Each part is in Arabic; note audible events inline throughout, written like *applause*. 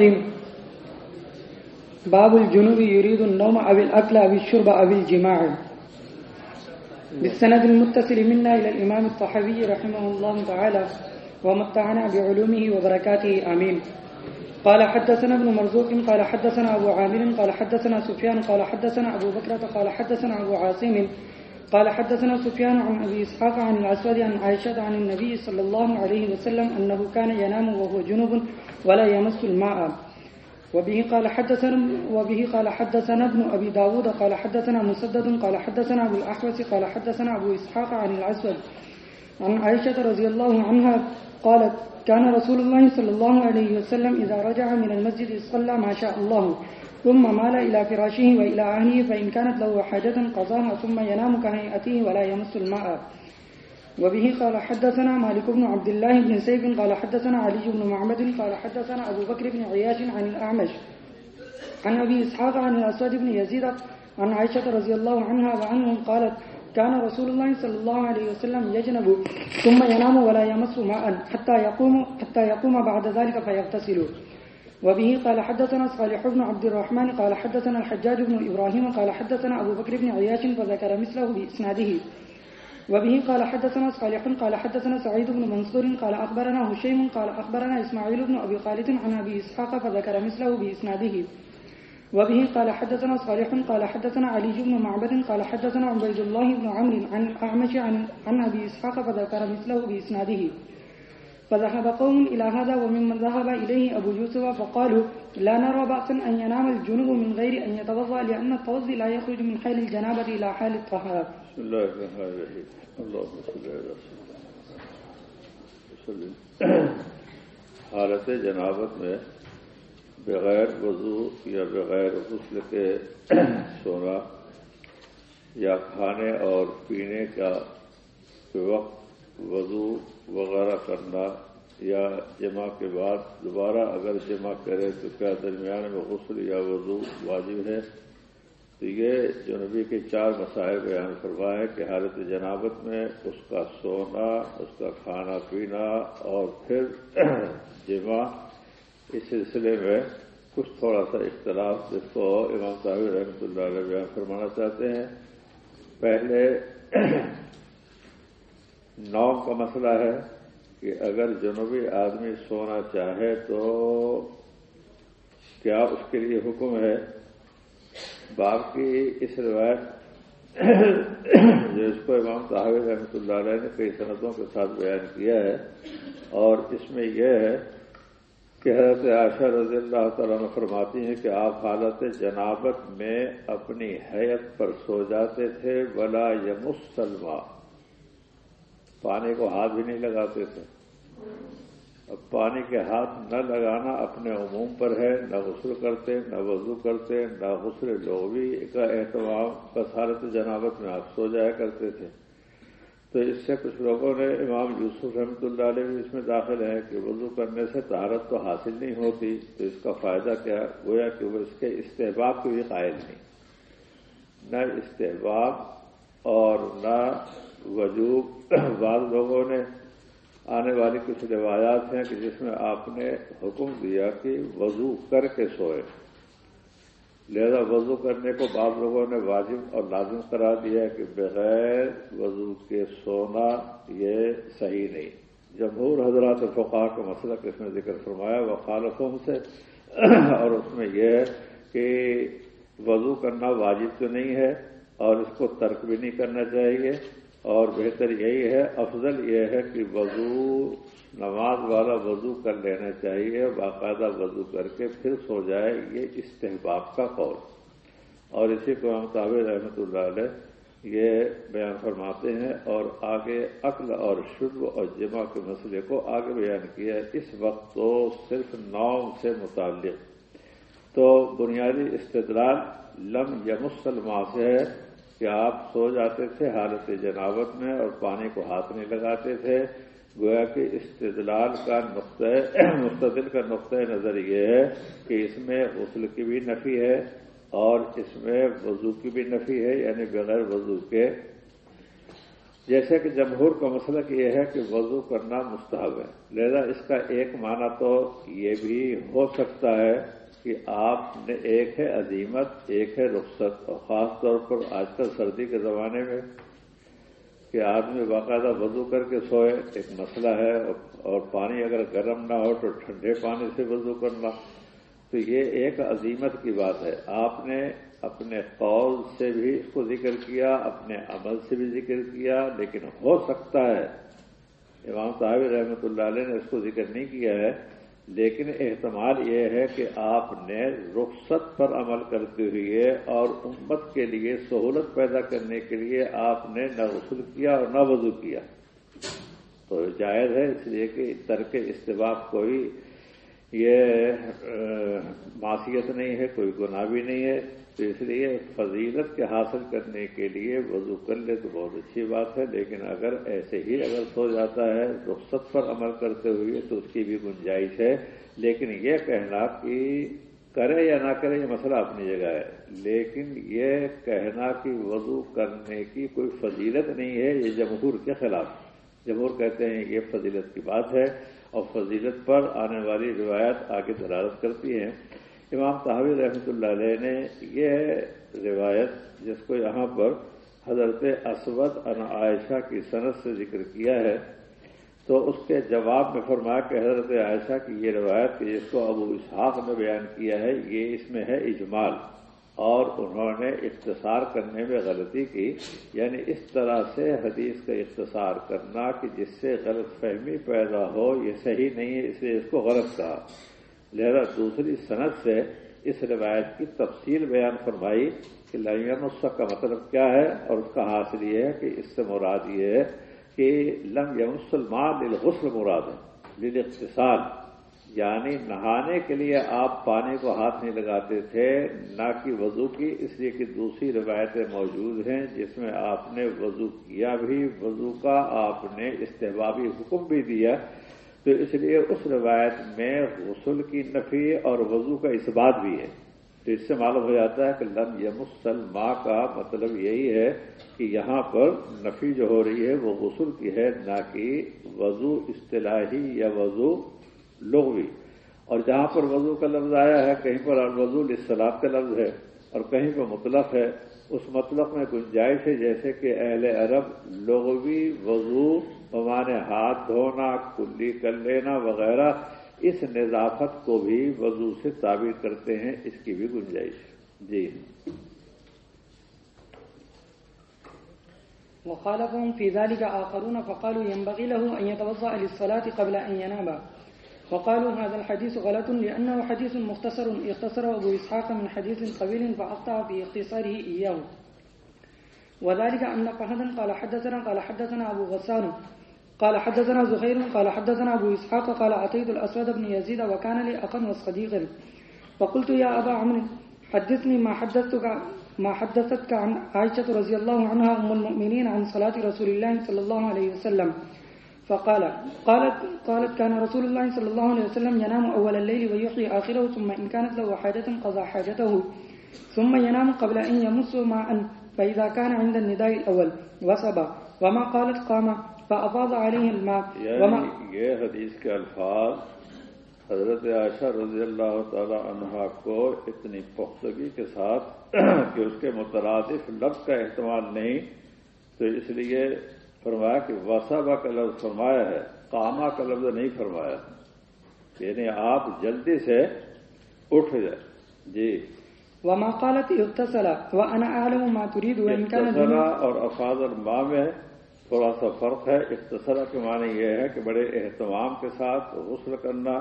الرحيم باب الجنوب يريد النوم أو الأكل أو الشرب أو الجماع. بالسند المتصل منا إلى الإمام الطحاوي رحمه الله تعالى ومتعنا بعلومه وبركاته آمين. قال حدثنا ابن مرزوق قال حدثنا أبو عامر قال حدثنا سفيان قال حدثنا أبو بكرة قال حدثنا أبو عاصم قال حدثنا سفيان عن أبي إسحاق عن الأسود عن عائشة عن النبي صلى الله عليه وسلم أنه كان ينام وهو جنوب ولا يمس الماء. وبه قال حدثنا وبه قال حدثنا ابن أبي داود قال حدثنا مسدد قال حدثنا أبو الاحوص قال حدثنا أبو إسحاق عن الأسود. عن عائشة رضي الله عنها قالت كان رسول الله صلى الله عليه وسلم إذا رجع من المسجد صلى ما شاء الله. ثم مال إلى فراشه وإلى أهله فإن كانت له حاجة قضاها ثم ينام كهيئته ولا يمس الماء. وبه قال حدثنا مالك بن عبد الله بن سيف قال حدثنا علي بن معمد قال حدثنا أبو بكر بن عياش عن الأعمش. عن أبي إسحاق عن الأسود بن يزيد عن عائشة رضي الله عنها وعنهم قالت كان رسول الله صلى الله عليه وسلم يجنب ثم ينام ولا يمس ماء حتى يقوم حتى يقوم بعد ذلك فيغتسل. وبه قال حدثنا صالح بن عبد الرحمن قال حدثنا الحجاج بن إبراهيم قال حدثنا أبو بكر بن عياش فذكر مثله بإسناده. وبه قال حدثنا صالح قال حدثنا سعيد بن منصور قال أخبرنا هشيم قال أخبرنا إسماعيل بن أبي خالد عن أبي إسحاق فذكر مثله بإسناده. وبه قال حدثنا صالح قال حدثنا علي بن معبد قال حدثنا عبيد الله بن عمرو عن الأعمش عن, عن أبي إسحاق فذكر مثله بإسناده. فذهب قوم إلى هذا وممن ذهب إليه أبو يوسف فقالوا لا نرى بأسا أن ينام الجنوب من غير أن يتوضأ لأن التوضي لا يخرج من حال الجنابة إلى حال الطهارة. بسم الله الرحمن الرحيم. اللهم صل على سيدنا *coughs* حالت جنابت میں بغیر وضو یا بغیر غسل کے سونا یا کھانے اور پینے کے وقت وضو وغیرہ کرنا یا جماع کے بعد دوبارہ اگر جماع کرے تو کیا درمیان میں غسل یا وضو واجب ہے؟ تو یہ جو جنبی کے چار مسائل بیان فرمائے کہ حالت جنابت میں اس کا سونا، اس کا کھانا پینا اور پھر *clears throat* جماع اس سلسلے میں کچھ تھوڑا سا اختلاف جس کو امام صاحب رحمۃ اللہ علیہ بیان فرمانا چاہتے ہیں پہلے نوم کا مسئلہ ہے کہ اگر جنبی آدمی سونا چاہے تو کیا اس کے لیے حکم ہے باب کی اس روایت جو اس کو امام صاحب رحمۃ اللہ علیہ نے کئی سندوں کے ساتھ بیان کیا ہے اور اس میں یہ ہے کہ حضرت عائشہ رضی اللہ تعالیٰ عنہا فرماتی ہیں کہ آپ حالت جنابت میں اپنی ہیئت پر سو جاتے تھے ولا يمس ماء پانی کو ہاتھ بھی نہیں لگاتے تھے۔ اب پانی کے ہاتھ نہ لگانا اپنے عموم پر ہے، نہ غسل کرتے، نہ وضو کرتے، نہ غسل لوبی کا اہتمام بس حالت جنابت میں آپ سو جایا کرتے تھے۔ تو اس سے کچھ لوگوں نے امام یوسف رحمۃ اللہ علیہ بھی اس میں داخل ہے کہ وضو کرنے سے طہارت تو حاصل نہیں ہوتی، تو اس کا فائدہ کیا؟ گویا کہ وہ اس کے استحباب کے بھی قائل نہیں۔ نہ استحباب اور نہ وجوب۔ *clears throat* بعض لوگوں نے آنے والی کچھ روایات ہیں کہ جس میں آپ نے حکم دیا کہ وضو کر کے سوئے۔ لہذا وضو کرنے کو بعض لوگوں نے واجب اور لازم قرار دیا کہ بغیر وضو کے سونا یہ صحیح نہیں۔ جمہور حضرات فقہاء کا مسئلہ کس نے ذکر فرمایا، وہ سے، اور اس میں یہ ہے کہ وضو کرنا واجب تو نہیں ہے اور اس کو ترک بھی نہیں کرنا چاہیے۔ اور بہتر یہی ہے، افضل یہ ہے کہ وضو نماز والا وضو کر لینا چاہیے، باقاعدہ وضو کر کے پھر سو جائے، یہ استحباب کا قول۔ اور اسی کو امام طحاوی رحمۃ اللہ علیہ یہ بیان فرماتے ہیں اور آگے اکل اور شرب اور جماع کے مسئلے کو آگے بیان کیا ہے۔ اس وقت تو صرف نوم سے متعلق۔ تو بنیادی استدلال لم يمس ماء سے ہے کہ آپ سو جاتے تھے حالت جنابت میں اور پانی کو ہاتھ نہیں لگاتے تھے۔ گویا کہ استدلال کا نقطۂ *clears throat* مستدل کا نقطۂ نظر یہ ہے کہ اس میں غسل کی بھی نفی ہے اور اس میں وضو کی بھی نفی ہے یعنی بغیر وضو کے۔ جیسے کہ جمہور کا مسئلہ یہ ہے کہ وضو کرنا مستحب ہے۔ لہذا اس کا ایک معنی تو یہ بھی ہو سکتا ہے کہ آپ نے ایک ہے عزیمت ایک ہے رخصت، اور خاص طور پر آج کل سردی کے زمانے میں کہ آدمی باقاعدہ وضو کر کے سوئے، ایک مسئلہ ہے، اور پانی اگر گرم نہ ہو تو ٹھنڈے پانی سے وضو کرنا۔ تو یہ ایک عزیمت کی بات ہے۔ آپ نے اپنے قول سے بھی اس کو ذکر کیا، اپنے عمل سے بھی ذکر کیا، لیکن ہو سکتا ہے، امام صاحب رحمۃ اللہ علیہ نے اس کو ذکر نہیں کیا ہے لیکن احتمال یہ ہے کہ آپ نے رخصت پر عمل کرتے ہوئے اور امت کے لیے سہولت پیدا کرنے کے لیے آپ نے نہ غسل کیا اور نہ وضو کیا۔ تو جائز ہے اس لیے کہ ترک استحباب کوئی یہ معصیت نہیں ہے، کوئی گناہ بھی نہیں ہے۔ تو اس لیے فضیلت کے حاصل کرنے کے لیے وضو کر لے تو بہت اچھی بات ہے، لیکن اگر ایسے ہی اگر سو جاتا ہے رخصت پر عمل کرتے ہوئے تو اس کی بھی گنجائش ہے۔ لیکن یہ کہنا کہ کرے یا نہ کرے یہ مسئلہ اپنی جگہ ہے۔ لیکن یہ کہنا کہ وضو کرنے کی کوئی فضیلت نہیں ہے، یہ جمہور کے خلاف۔ جمہور کہتے ہیں یہ فضیلت کی بات ہے اور فضیلت پر آنے والی روایت آگے دلالت کرتی ہیں امام طحاوی رحمۃ اللہ علیہ نے یہ روایت جس کو یہاں پر حضرت اسود عن عائشة کی سند سے ذکر کیا ہے، تو اس کے جواب میں فرمایا کہ حضرت عائشہ کی یہ روایت کہ جس کو ابو اسحاق نے بیان کیا ہے، یہ اس میں ہے اجمال اور انہوں نے اختصار کرنے میں غلطی کی۔ یعنی اس طرح سے حدیث کا اختصار کرنا کہ جس سے غلط فہمی پیدا ہو، یہ صحیح نہیں ہے، اس لیے اس کو غلط کہا۔ لہذا دوسری سند سے اس روایت کی تفصیل بیان فرمائی کہ لم يمس کا مطلب کیا ہے اور اس کا حاصل یہ ہے کہ اس سے مراد یہ ہے کہ لم يمس ماء للغسل مراد ہے للاغتسال یعنی نہانے کے لیے آپ پانی کو ہاتھ نہیں لگاتے تھے، نہ کہ وضو کی، اس لیے کہ دوسری روایتیں موجود ہیں جس میں آپ نے وضو کیا بھی، وضو کا آپ نے استحبابی حکم بھی دیا تو اس لیے اس روایت میں غسل کی نفی اور وضو کا اثبات بھی ہے۔ تو اس سے معلوم ہو جاتا ہے کہ لم يمس ماء کا مطلب یہی ہے کہ یہاں پر نفی جو ہو رہی ہے وہ غسل کی ہے، نہ کہ وضو اصطلاحی یا وضو لغوی۔ اور جہاں پر وضو کا لفظ آیا ہے، کہیں پر وضو اصطلاح کا لفظ ہے اور کہیں پر مطلق ہے۔ اس مطلب میں گنجائش ہے، جیسے کہ اہل عرب لغوی وضو بمعنی ہاتھ دھونا، کلی کر لینا وغیرہ، اس نظافت کو بھی وضو سے تعبیر کرتے ہیں، اس کی بھی گنجائش جی۔ وخالفهم في ذلك آخرون فقالوا ينبغي له أن يتوضأ للصلاة قبل أن ينام. وقالوا هذا الحديث غلط لأنه حديث مختصر اختصره أبو إسحاق من حديث طويل فأخطأ في اختصاره إياه. وذلك أن فهدا قال حدثنا قال حدثنا أبو غسان قال حدثنا زهير قال حدثنا أبو إسحاق قال أتيت الأسود بن يزيد وكان لي أخا وصديق. فقلت يا أبا عمرو حدثني ما حدثتك ما حدثتك عن عائشة رضي الله عنها أم المؤمنين عن صلاة رسول الله صلى الله عليه وسلم. فقال قالت قالت كان رسول الله صلى الله عليه وسلم ينام أول الليل ويحيي آخره ثم إن كانت له حاجة قضى حاجته. ثم ينام قبل أن يمس ماء فإذا كان عند النداء الأول وصب. وما قالت قام فأفاض عليه الماء. وما یہ حدیث کے الفاظ حضرت عائشہ رضی اللہ تعالی عنہا کو اتنی پختگی کے ساتھ *clears throat* کہ اس کے مترادف لفظ کا احتمال نہیں تو اس لیے فرمایا کہ وثب کا لفظ فرمایا ہے قام کا لفظ نہیں فرمایا۔ یعنی آپ جلدی سے اٹھ جائے جی۔ وما قالت اغتسل وانا اعلم ما تريد وان كان اور افاض الماء میں تھوڑا سا فرق ہے۔ اغتسل کے معنی یہ ہے کہ بڑے اہتمام کے ساتھ غسل کرنا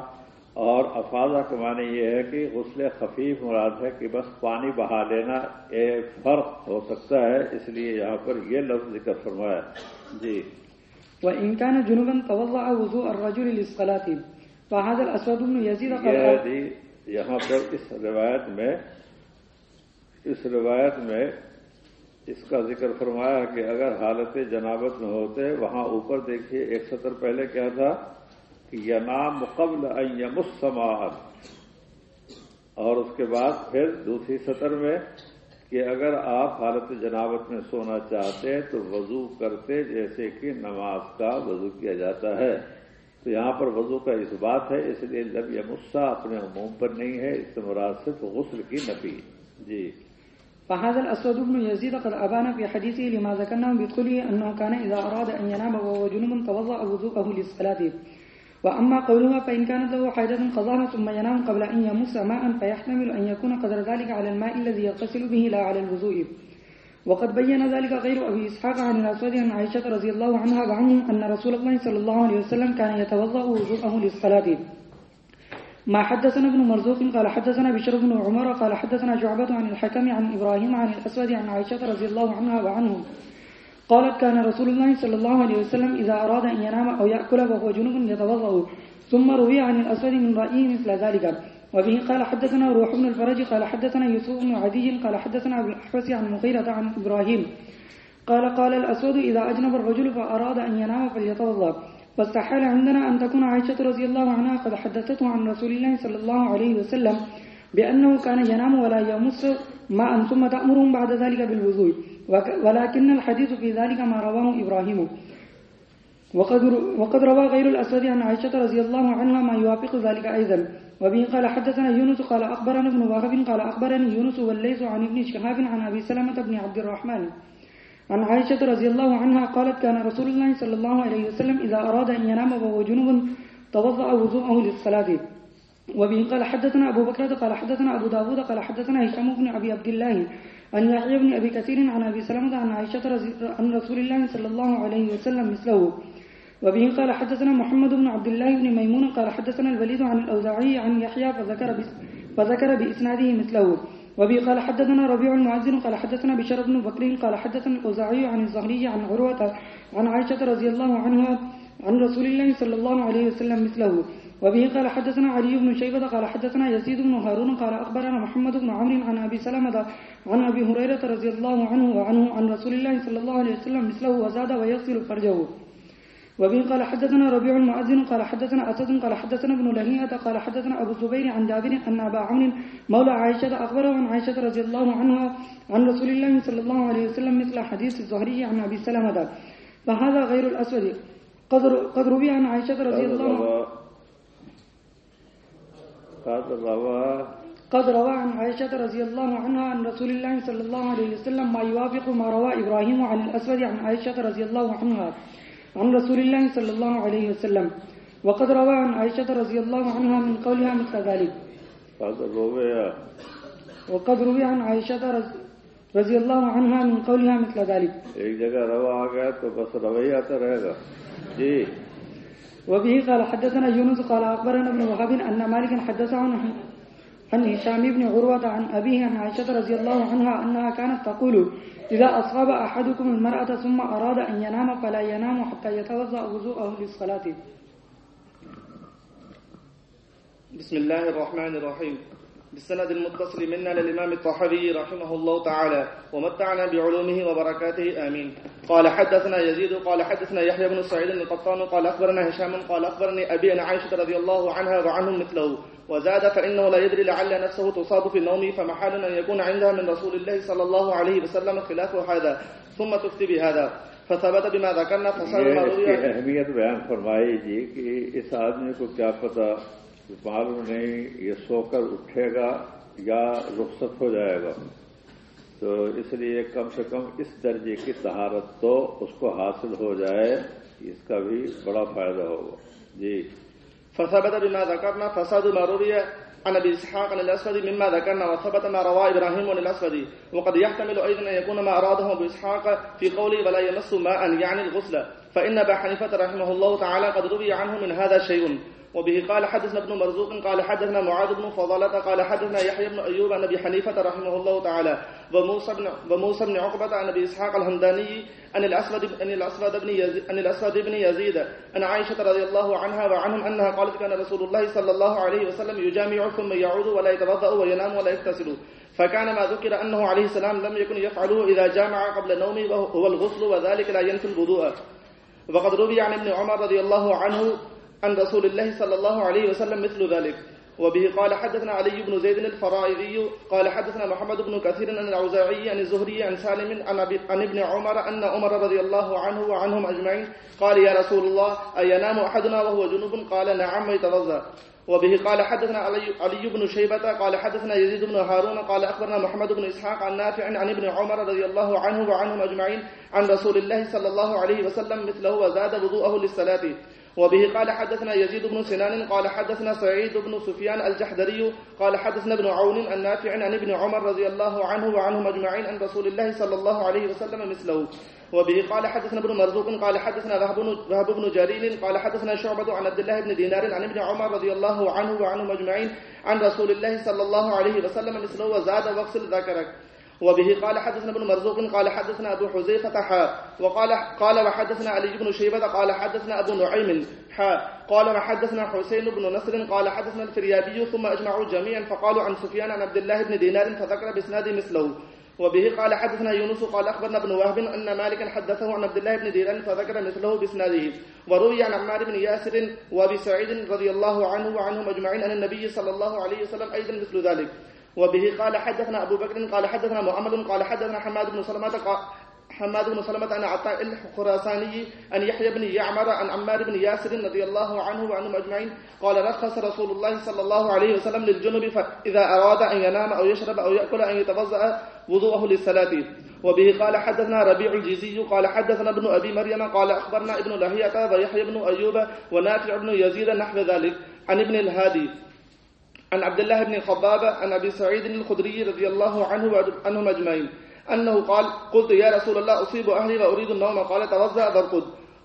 اور افاض کے معنی یہ ہے کہ غسل خفیف مراد ہے کہ بس پانی بہا لینا ایک فرق ہو سکتا ہے اس لیے یہاں پر یہ لفظ ذکر فرمایا۔ جی۔ وإن كان جنبا توضأ الرجل للصلاة فهذا الأسود بن يزيد قال یہاں پر اس روایت میں اس روایت میں اس کا ذکر فرمایا کہ اگر حالت جنابت میں ہوتے وہاں اوپر دیکھیے ایک سطر پہلے کیا تھا؟ ينام قبل ان يمس اور اس کے بعد پھر دوسری سطر میں کہ اگر آپ حالت جنابت میں سونا چاہتے ہیں تو وضو کرتے جیسے کہ نماز کا وضو کیا جاتا ہے۔ تو یہاں پر وضو کا اثبات ہے، اس لیے لم يمس اپنے عموم پر نہیں ہے، اس سے مراد صرف غسل کی نفی۔ جی۔ فهذا الأسود بن يزيد قد أبان في حديثه لما ذكرناه بقوله أنه كان إذا أراد أن ينام وهو جنوب توضأ وضوءه للصلاة۔ وأما قولها فإن كانت له حاجة قضاها ثم ينام قبل أن يمس ماء فيحتمل أن يكون قدر ذلك على الماء الذي يغتسل به لا على الوضوء. وقد بين ذلك غير أبي إسحاق عن الأسود عن عائشة رضي الله عنها وعنه أن رسول الله صلى الله عليه وسلم كان يتوضأ وضوءه للصلاة. ما حدثنا ابن مرزوق قال حدثنا بشر بن عمر قال حدثنا شعبة عن الحكم عن إبراهيم عن الأسود عن عائشة رضي الله عنها وعنهم قالت كان رسول الله صلى الله عليه وسلم إذا أراد أن ينام أو يأكل وهو جنوب يتوضأ. ثم روي عن الأسود من رأيه مثل ذلك. وبه قال حدثنا روح بن الفرج قال حدثنا يوسف بن عدي قال حدثنا أبو الأحوص عن مغيرة عن إبراهيم. قال قال الأسود إذا أجنب الرجل فأراد أن ينام فليتوضأ. واستحال عندنا أن تكون عائشة رضي الله عنها قد حدثته عن رسول الله صلى الله عليه وسلم بأنه كان ينام ولا يمس ماء ثم تأمرهم بعد ذلك بالوضوء. ولكن الحديث في ذلك ما رواه إبراهيم. وقد وقد روى غير الأسود عن عائشة رضي الله عنها ما يوافق ذلك أيضا. وبه قال حدثنا يونس قال أخبرنا ابن وهب قال أخبرني يونس والليث عن ابن شهاب عن أبي سلمة بن عبد الرحمن. عن عائشة رضي الله عنها قالت كان رسول الله صلى الله عليه وسلم إذا أراد أن ينام وهو جنوب توضأ وضوءه للصلاة. وبه قال حدثنا أبو بكر قال حدثنا أبو داود قال حدثنا هشام بن أبي عبد الله عن يحيى بن أبي كثير عن أبي سلمة عن عائشة عن رسول الله صلى الله عليه وسلم مثله. وبه قال حدثنا محمد بن عبد الله بن ميمون قال حدثنا الوليد عن الأوزاعي عن يحيى فذكر فذكر بإسناده مثله. وبه قال حدثنا ربيع المؤذن قال حدثنا بشر بن بكر قال حدثنا الأوزاعي عن الزهري عن عروة عن عائشة رضي الله عنها عن رسول الله صلى الله عليه وسلم مثله. وبه قال حدثنا علي بن شيبة قال حدثنا يزيد بن هارون قال أخبرنا محمد بن عمرو عن أبي سلمة عن أبي هريرة رضي الله عنه وعنه عن رسول الله صلى الله عليه وسلم مثله وزاد ويغسل فرجه. وبه قال حدثنا ربيع المؤذن قال حدثنا أسد قال حدثنا ابن لهيئة قال حدثنا أبو الزبير عن جابر أن أبا عمرو مولى عائشة أخبره عن عائشة رضي الله عنها عن رسول الله صلى الله عليه وسلم مثل حديث الزهري عن أبي سلمة. فهذا غير الأسود. قد قد روي عن عائشة رضي الله عنها قد روى قد روى عن عائشة رضي الله عنها عن رسول الله صلى الله عليه وسلم ما يوافق ما روى إبراهيم عن الأسود عن عائشة رضي الله عنها عن رسول الله صلى الله عليه وسلم. وقد روى عن عائشة رضي الله عنها من قولها مثل ذلك. قد روى وقد روى عن عائشة رضي الله عنها من قولها مثل ذلك. ایک جگہ تو بس رویہ رہے گا۔ جی۔ وبه قال حدثنا يونس قال أخبرنا ابن وهب أن مالك حدث عن عن هشام بن عروة عن أبيه عن عائشة رضي الله عنها أنها كانت تقول إذا أصاب أحدكم المرأة ثم أراد أن ينام فلا ينام حتى يتوضأ وضوءه للصلاة. بسم الله الرحمن الرحيم. بالسند المتصل منا للإمام الطحاوي رحمه الله تعالى ومتعنا بعلومه وبركاته آمين. قال حدثنا يزيد قال حدثنا يحيى بن سعيد القطان قال أخبرنا هشام قال أخبرني أبي أن عائشة رضي الله عنها وعنهم مثله وزاد فإنه لا يدري لعل نفسه تصاب في النوم فمحال أن يكون عندها من رسول الله صلى الله عليه وسلم خلاف هذا ثم تفتي بهذا فثبت بما ذكرنا فصار ما روي اہمیت بیان فرمائی جی کہ اس آدمی کو کیا پتہ معلوم نہیں، یہ سو کر اٹھے گا یا رخصت ہو جائے گا۔ تو اس لیے کم سے کم اس درجے کی طہارت تو اس کو حاصل ہو جائے، اس کا بھی بڑا فائدہ ہوگا۔ جی۔ فثبت بما ذكرنا، فساد ما روي عن ابي اسحاق عن الاسود مما ذكرنا وثبت ما روى ابراهيم عن الاسود وقد يحتمل ايضا ان يكون ما اراد ابو اسحاق في قوله ولا يمس ماء، يعني الغسل. فان ابا حنيفه رحمه الله تعالى قد روي عنه من هذا شيء. وبه قال حدثنا ابن مرزوق قال حدثنا معاذ بن فضالة قال حدثنا يحيى بن أيوب عن أبي حنيفة رحمه الله تعالى وموسى بن وموسى بن عقبة عن أبي إسحاق الهمداني عن الأسود عن الأسود بن يزيد عن الأسود بن يزيد عن عائشة رضي الله عنها وعنهم أنها قالت كان رسول الله صلى الله عليه وسلم يجامع ثم يعود ولا يتوضأ وينام ولا يغتسل. فكان ما ذكر أنه عليه السلام لم يكن يفعله إذا جامع قبل نومه وهو الغسل وذلك لا ينفي الوضوء. وقد روي عن ابن عمر رضي الله عنه عن رسول الله صلى الله عليه وسلم مثل ذلك. وبه قال حدثنا علي بن زيد الفرائضي قال حدثنا محمد بن كثير عن الأوزاعي عن الزهري عن سالم عن, ابن عمر أن عمر رضي الله عنه وعنهم أجمعين قال يا رسول الله أينام أحدنا وهو جنوب قال نعم يتوضأ وبه قال حدثنا علي, علي بن شيبة قال حدثنا يزيد بن هارون قال أخبرنا محمد بن إسحاق عن نافع عن ابن عمر رضي الله عنه وعنهم أجمعين عن رسول الله صلى الله عليه وسلم مثله وزاد وضوءه للصلاة. وبه قال حدثنا يزيد بن سنان قال حدثنا سعيد بن سفيان الجحدري قال حدثنا ابن عون النافع عن ابن عمر رضي الله عنه وعنهم أجمعين عن رسول الله صلى الله عليه وسلم مثله. وبه قال حدثنا ابن مرزوق قال حدثنا وهب بن جرير قال حدثنا شعبة عن عبد الله بن دينار عن ابن عمر رضي الله عنه وعنهم أجمعين عن رسول الله صلى الله عليه وسلم مثله وزاد واغسل ذكرك وبه قال حدثنا ابن مرزوق قال حدثنا أبو حذيفة حاء وقال قال وحدثنا علي بن شيبة قال حدثنا أبو نعيم حاء قال وحدثنا حسين بن نصر قال حدثنا الفريابي ثم أجمعوا جميعا فقالوا عن سفيان عن عبد الله بن دينار فذكر بإسناد مثله. وبه قال حدثنا يونس قال أخبرنا ابن وهب أن مالكا حدثه عن عبد الله بن دينار فذكر مثله بإسناده. وروي عن عمار بن ياسر وأبي سعيد رضي الله عنه وعنهم أجمعين عن النبي صلى الله عليه وسلم أيضا مثل ذلك. وبه قال حدثنا أبو بكر قال حدثنا محمد قال حدثنا حماد بن سلمة حماد بن سلمة عن عطاء الخراساني عن يحيى بن يعمر عن عمار بن ياسر رضي الله عنه وعنهم أجمعين قال رخص رسول الله صلى الله عليه وسلم للجنب فإذا أراد أن ينام أو يشرب أو يأكل أن يتوضأ وضوءه للصلاة. وبه قال حدثنا ربيع الجيزي قال حدثنا ابن أبي مريم قال أخبرنا ابن لهية ويحيى بن أيوب ونافع بن يزيد نحو ذلك عن ابن الهادي. عن عبد الله بن خباب عن أبي سعيد الخدري رضي الله عنه وعنهم أجمعين. أنه قال قلت يا رسول الله أصيب أهلي وأريد النوم. قال توضأ فارقد.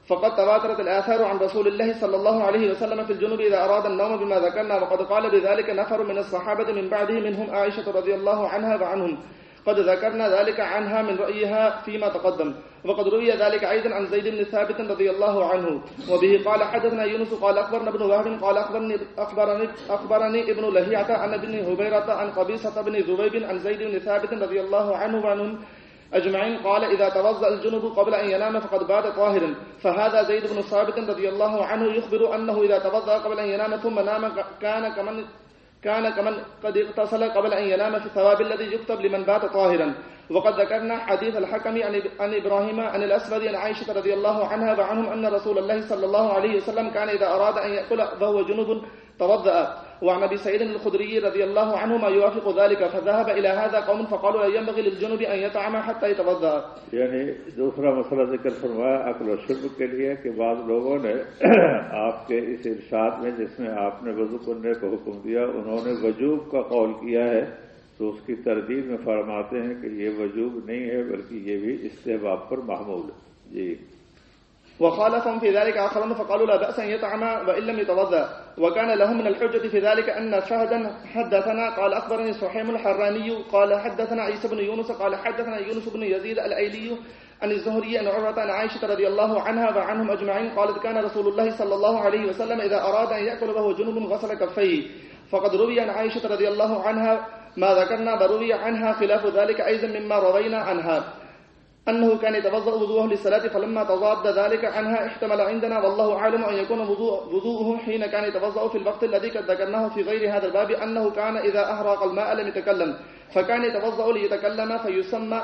فقد تواترت الآثار عن رسول الله صلى الله عليه وسلم في الجنوب إذا أراد النوم بما ذكرنا. وقد قال بذلك نفر من الصحابة من بعده منهم عائشة رضي الله عنها وعنهم. قد ذكرنا ذلك عنها من رأيها فيما تقدم. وقد روي ذلك أيضا عن زيد بن ثابت رضي الله عنه. وبه قال حدثنا يونس قال أخبرنا ابن وهب قال أخبرني, أخبرني, أخبرني ابن لهيعة عن ابن هبيرة عن قبيصة بن ذبيب عن زيد بن ثابت رضي الله عنه وعنهم أجمعين. قال إذا توضأ الجنب قبل أن ينام فقد بات طاهرا. فهذا زيد بن ثابت رضي الله عنه يخبر أنه إذا توضأ قبل أن ينام ثم نام كان كمن كان كمن قد اغتسل قبل أن ينام في الثواب الذي يكتب لمن بات طاهرا. وقد ذكرنا حديث الحكم عن إبراهيم عن الأسود عن عائشة رضي الله عنها وعنهم أن رسول الله صلى الله عليه وسلم كان إذا أراد أن يأكل وهو جنوب توضأ. وعن ابي سعيد الخدري رضي الله عنهما يوافق ذلك، فذهب الى هذا قوم فقالوا لا ينبغي للجنب ان يطعم حتى يتوضا یعنی دوسرا مسئلہ ذکر فرمایا اکل و شرب کے لیے کہ بعض لوگوں نے *clears throat* آپ کے اس ارشاد میں جس میں آپ نے وضو کرنے کا حکم دیا، انہوں نے وجوب کا قول کیا ہے، تو اس کی تردید میں فرماتے ہیں کہ یہ وجوب نہیں ہے، بلکہ یہ بھی استحباب پر محمول ہے۔ جی۔ وخالفهم في ذلك آخرون فقالوا لا بأس أن يطعم وإن لم يتوضأ. وكان لهم من الحجة في ذلك أن فهدا حدثنا قال أخبرني سحيم الحراني قال حدثنا عيسى بن يونس قال حدثنا يونس بن يزيد الأيلي عن الزهري أن عروة عن عائشة رضي الله عنها وعنهم أجمعين قالت كان رسول الله صلى الله عليه وسلم إذا أراد أن يأكل وهو جنوب غسل كفيه. فقد روي عن عائشة رضي الله عنها ما ذكرنا وروي عنها خلاف ذلك أيضا مما روينا عنها. أنه كان يتوضأ وضوءه للصلاة فلما تضاد ذلك عنها احتمل عندنا والله أعلم أن يكون وضوءه حين كان يتوضأ في الوقت الذي قد ذكرناه في غير هذا الباب أنه كان إذا أهرق الماء لم يتكلم فكان يتوضأ ليتكلم فيسمى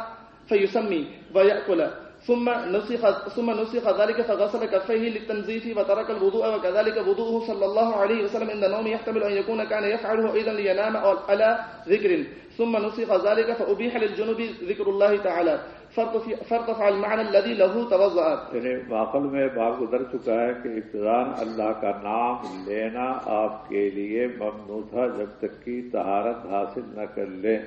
فيسمي ويأكل. ثم نسخ ثم نسخ ذلك فغسل كفيه للتنظيف وترك الوضوء وكذلك وضوءه صلى الله عليه وسلم عند النوم يحتمل أن يكون كان يفعله أيضا لينام على ذكر. ثم نسخ ذلك فأبيح للجنوب ذكر الله تعالى. فرق فعل معنی الذي له توضع یعنی واقل میں باب گزر چکا ہے کہ ابتدان اللہ کا نام لینا آپ کے لیے ممنوع تھا جب تک کہ طہارت حاصل نہ کر لیں۔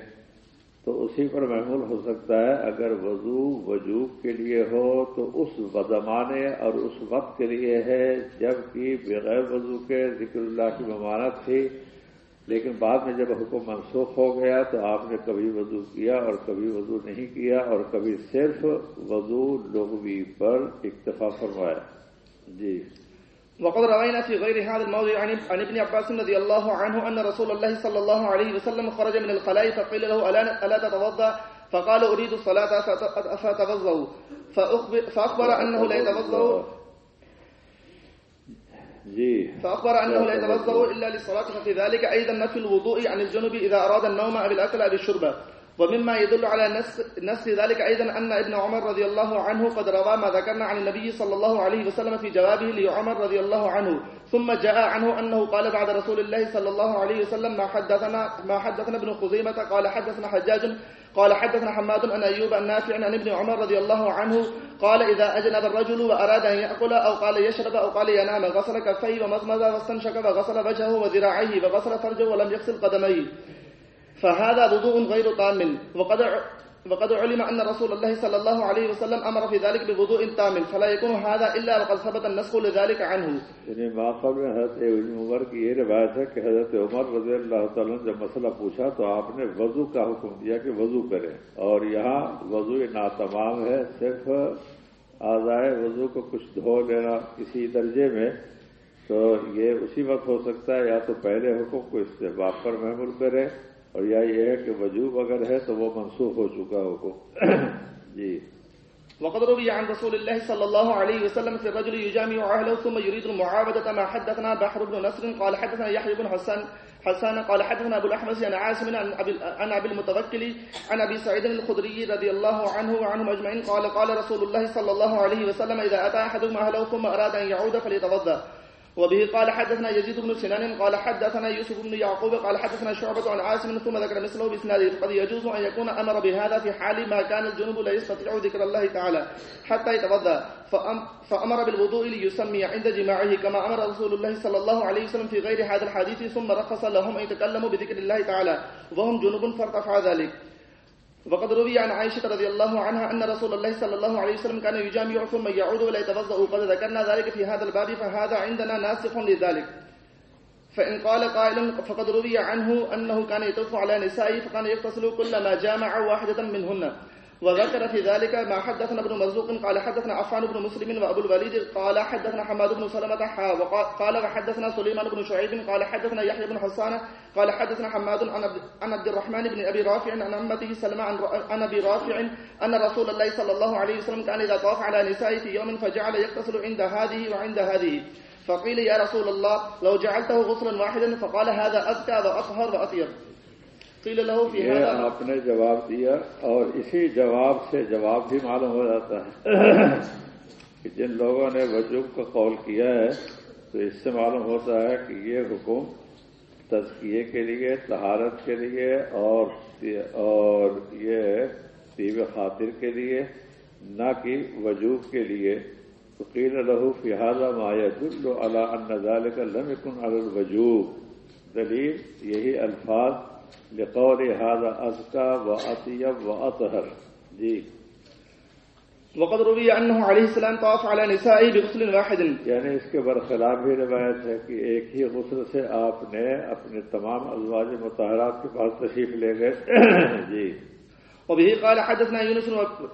تو اسی پر محمول ہو سکتا ہے، اگر وضو وجوب کے لیے ہو تو اس زمانے اور اس وقت کے لیے ہے جبکہ بغیر وضو کے ذکر اللہ کی ممانعت تھی۔ لیکن بعد میں جب حکم منسوخ ہو گیا تو آپ نے کبھی وضو کیا اور کبھی وضو نہیں کیا اور کبھی صرف وضو لغوی پر اکتفا فرمایا۔ جی۔ وقد روينا في غير هذا الموضع عن ابن عباس رضي الله عنه أن رسول الله صلى الله عليه وسلم خرج من الخلاء فقيل له ألا تتوضأ؟ فقال أريد الصلاة فأتوضأ. فأخبر أنه لا يتوضأ. فأخبر أنه لا يتوضأ إلا للصلاة ففي ذلك أيضا نفي الوضوء عن الجنب إذا أراد النوم أو الأكل أو الشرب. ومما يدل على نسخ نسخ ذلك أيضا أن ابن عمر رضي الله عنه قد روى ما ذكرنا عن النبي صلى الله عليه وسلم في جوابه لعمر رضي الله عنه ثم جاء عنه أنه قال بعد رسول الله صلى الله عليه وسلم ما حدثنا ما حدثنا ابن خزيمة؟ قال حدثنا حجاج قال حدثنا حماد أن أيوب النافع عن ابن عمر رضي الله عنه قال إذا أجنب الرجل وأراد أن يأكل أو قال يشرب أو قال ينام غسل كفيه ومضمض واستنشق وغسل وجهه وذراعيه وغسل فرجه ولم يغسل قدميه. فهذا وضوء غير تام وقد وقد علم أن رسول الله صلى الله عليه وسلم أمر في ذلك بوضوء تام. فلا يكون هذا إلا وقد ثبت النسخ لذلك عنه. یعنی ماقب میں حضرت ابن عمر کی یہ روایت ہے کہ حضرت عمر رضی اللہ تعالیٰ نے جب مسئلہ پوچھا تو آپ نے وضو کا حکم دیا کہ وضو کرے اور یہاں وضو ناتمام ہے، صرف اعضائے وضو کو کچھ دھو لینا کسی درجے میں تو یہ اسی وقت ہو سکتا ہے، یا تو پہلے حکم کو استحباب پر محمول کرے یا یہ ہے کہ وجوب اگر ہے تو وہ منسوخ ہو چکا حکم جی وقد روي عن رسول الله صلى الله عليه وسلم في الرجل يجامع أهله ثم يريد المعاودة ما حدثنا بحر بن نصر. قال حدثنا يحيى بن حسان حسان. قال حدثنا أبو الأحمس عن عاصم عن أبي المتوكل عن أبي سعيد الخدري رضي الله عنه وعنهم أجمعين. قال قال رسول الله صلى الله عليه وسلم إذا أتى أحدكم أهله ثم أراد أن يعود فليتوضأ. وبه قال حدثنا يزيد بن سنان قال حدثنا يوسف بن يعقوب قال حدثنا شعبة عن عاصم ثم ذكر مثله بإسناده. قد يجوز أن يكون أمر بهذا في حال ما كان الجنوب لا يستطيع ذكر الله تعالى حتى يتوضأ. فأم- فأمر بالوضوء ليسمي عند جماعة كما أمر رسول الله صلى الله عليه وسلم في غير هذا الحديث ثم رخص لهم أن يتكلموا بذكر الله تعالى. وهم جنوب فارتفع ذلك. وقد روي عن عائشة رضي الله عنها أن رسول الله صلى الله عليه وسلم كان يجامع ثم يعود ولا يتوضأ وقد ذكرنا ذلك في هذا الباب، فهذا عندنا ناسخ لذلك. فإن قال قائل فقد روي عنه أنه كان يطوف على نسائه، فكان يغتسل كلما جامع واحدة منهن. وذكر في ذلك ما حدثنا ابن مرزوق قال حدثنا عفان بن مسلم وابو الوليد قال حدثنا حماد بن سلمة حا وقال وحدثنا سليمان بن شعيب قال حدثنا يحيى بن حسان قال حدثنا حماد عن عبد- الرحمن بن أبي رافع عن امته سلمى عن أبي رافع أن رسول الله صلى الله عليه وسلم كان إذا طاف على نسائه في يوم فجعل يغتسل عند هذه وعند هذه. فقيل يا رسول الله لو جعلته غسلا واحدا فقال هذا قيل له في یہ آپ نے جواب دیا اور اسی جواب سے جواب بھی معلوم ہو جاتا ہے کہ جن لوگوں نے وجوب کا قول کیا ہے تو اس سے معلوم ہوتا ہے کہ یہ حکم تزکیے کے لیے طہارت کے لیے اور اور یہ طیب خاطر کے لیے نہ کہ وجوب کے لیے۔ تو قيل له في هذا ما يدل على ان ذلك لم على الوجوب۔ دلیل یہی الفاظ لقوله هذا أزكى و أطيب و أطهر جی. وقد روي انه عليه السلام طاف على نسائه بغسل واحد. یعنی اس کے برخلاف بھی روایت ہے کہ ایک ہی غسل سے آپ نے اپنے تمام ازواج مطہرات کے پاس تشریف لے گئے۔ *coughs* جی. وبه قال حدثنا يونس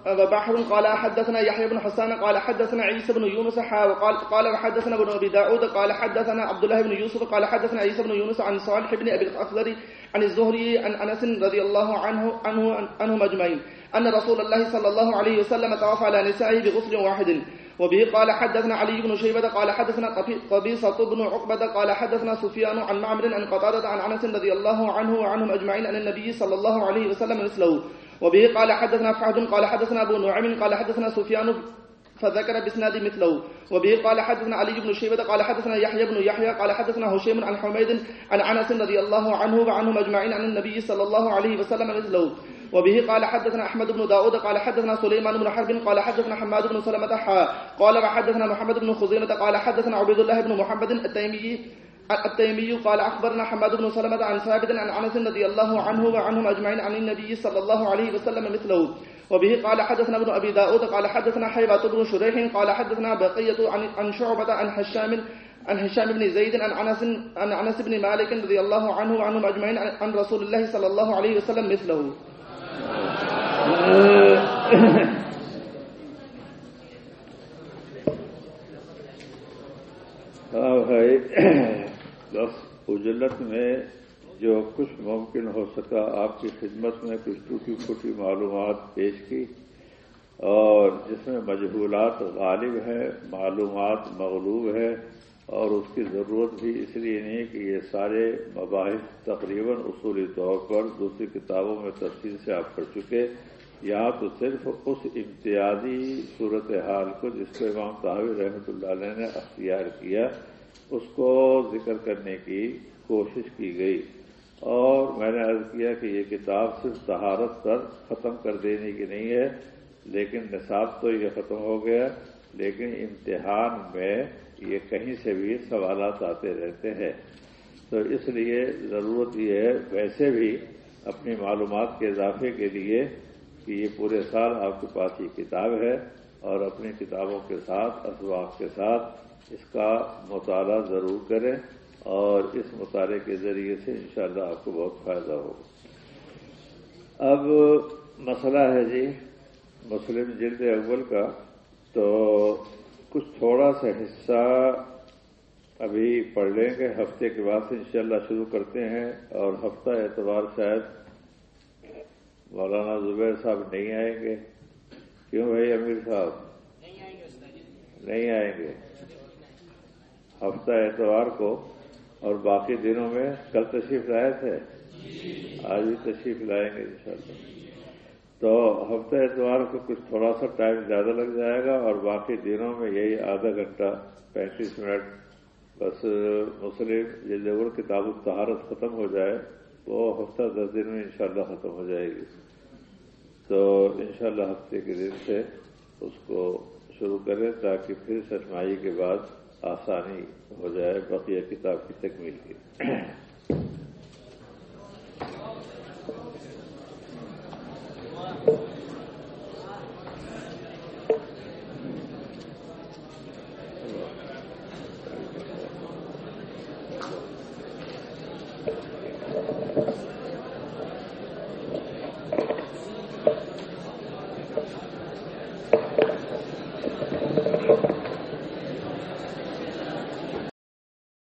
وبحر قال حدثنا يحيى بن حسان قال حدثنا عيسى بن يونس حا وقال قال حدثنا ابن أبي داود قال حدثنا عبد الله بن يوسف قال حدثنا عيسى بن يونس عن صالح بن أبي الأخضر عن الزهري عن أنس رضي الله عنه عنه عنهم أجمعين أن رسول الله صلى الله عليه وسلم طاف على نسائه بغسل واحد. وبه قال حدثنا علي بن شيبة قال حدثنا قبيصة بن عقبة قال حدثنا سفيان عن معمر عن قتادة عن أنس رضي الله عنه وعنهم أجمعين عن النبي صلى الله عليه وسلم مثله. وبه قال حدثنا فهد قال حدثنا أبو نعيم قال حدثنا سفيان فذكر باسناد مثله وبه قال حدثنا علي بن شيبة قال حدثنا يحيى بن يحيى قال حدثنا هشيم عن حميد عن أنس رضي الله عنه وعنهم أجمعين عن النبي صلى الله عليه وسلم مثله وبه قال حدثنا أحمد بن داود قال حدثنا سليمان بن حرب قال حدثنا حماد بن سلمة حا قال وحدثنا محمد بن خزيمة قال حدثنا عبيد الله بن محمد التيمي التيمي قال أخبرنا حماد بن سلمة عن ثابت عن أنس رضي الله عنه وعنهم أجمعين عن النبي صلى الله عليه وسلم مثله وبه قال حدثنا ابن أبي داود قال حدثنا حيبة بن شريح قال حدثنا بقية عن عن شعبة عن هشام عن هشام بن زيد عن انس عن انس بن مالك رضي الله عنه وعنهم اجمعين عن رسول الله صلى الله عليه وسلم مثله بھائی بس عجلت میں جو کچھ ممکن ہو سکا آپ کی خدمت میں کچھ ٹوٹی پھوٹی معلومات پیش کی اور جس میں مجہولات غالب ہے معلومات مغلوب ہے اور اس کی ضرورت بھی اس لیے نہیں کہ یہ سارے مباحث تقریباً اصولی طور پر دوسری کتابوں میں تفصیل سے آپ پڑھ چکے۔ یہاں تو صرف اس امتیازی صورتحال کو جس کو امام طحاوی رحمۃ اللہ علیہ نے اختیار کیا اس کو ذکر کرنے کی کوشش کی گئی اور میں نے عرض کیا کہ یہ کتاب صرف طہارت پر ختم کر دینے کی نہیں ہے، لیکن نصاب تو یہ ختم ہو گیا، لیکن امتحان میں یہ کہیں سے بھی سوالات آتے رہتے ہیں۔ تو اس لیے ضرورت یہ ہے ویسے بھی اپنی معلومات کے اضافے کے لیے کہ یہ پورے سال آپ کے پاس یہ کتاب ہے اور اپنی کتابوں کے ساتھ اسباب کے ساتھ اس کا مطالعہ ضرور کریں اور اس مطالعے کے ذریعے سے انشاءاللہ آپ کو بہت فائدہ ہوگا اب مسئلہ ہے جی مسلم جلد اول کا۔ تو کچھ تھوڑا سا حصہ ابھی پڑھ لیں گے۔ ہفتے کے بعد سے انشاءاللہ شروع کرتے ہیں اور ہفتہ اتوار شاید مولانا زبیر صاحب نہیں آئیں گے۔ کیوں بھائی امیر صاحب؟ نہیں آئیں گے۔ ہفتہ اتوار کو اور باقی دنوں میں کل تشریف لائے تھے؟ آج بھی تشریف لائیں گے انشاءاللہ۔ تو ہفتہ اتوار کو کچھ تھوڑا سا ٹائم زیادہ لگ جائے گا اور باقی دنوں میں یہی آدھا گھنٹہ پینتیس منٹ بس مسلم یہ ضرور کتاب الطہارت ختم ہو جائے، وہ ہفتہ دس دن میں انشاءاللہ ختم ہو جائے گی۔ تو انشاءاللہ ہفتے کے دن سے اس کو شروع کریں تاکہ پھر ششماہی کے بعد آسانی ہو جائے بقیہ کتاب کی تکمیل کی۔